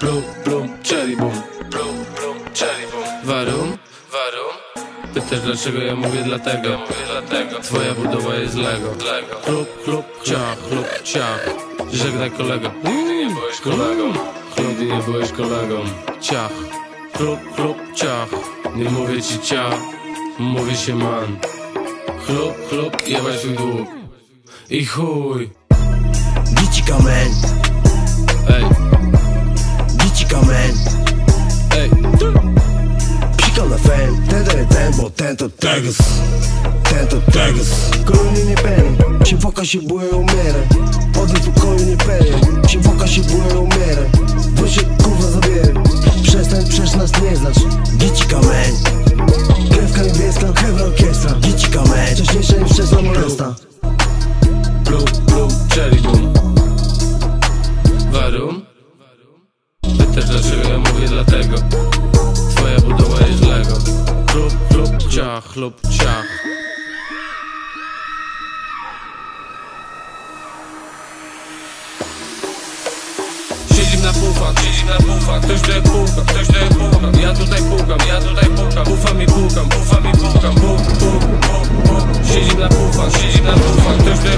Blum, blum, cherry boom Blum, blum, cherry boom Warum? Pytasz dlaczego? Ja mówię dlatego, ja mówię dlatego. Twoja budowa jest Lego, Lego. Chlub, ciach, chlub, ciach. Żegnaj kolego. Nigdy nie byłeś kolegą. Mm. Nigdy nie byłeś kolegą. Ciach, chlub, chlub, ciach. Nie mówię ci ciach. Mówi się man. Chlub, chlub, jebać twój dług. I chuj. Man, Ej, gicika man ej. Psikam na fan, ten to nie ten, bo ten to tegus Ten to tegus Kolonie nie pewien, się woka się umierę Odejdź w pokoju nie pewien, się woka się buję umierę Weź się kurwa zabierę Przestań, przecież nas nie znasz. Gicika man Krewka niebieska, krewna orkiestra. Gicika man, wcześniejsza niż wczesna molesta dlatego Twoja budowa jest Lego. Chlub, chlub, ciach, chlub, ciach Siedzim na pufach, siedzim na pufach Ktoś tutaj puka, ktoś tutaj puka. Ja tutaj pukam, ja tutaj pukam. Pufa mi pukam, pufa mi pukam. Puk, puk, puk, puk. Siedzim na pufach, siedzim na pufach Ktoś tutaj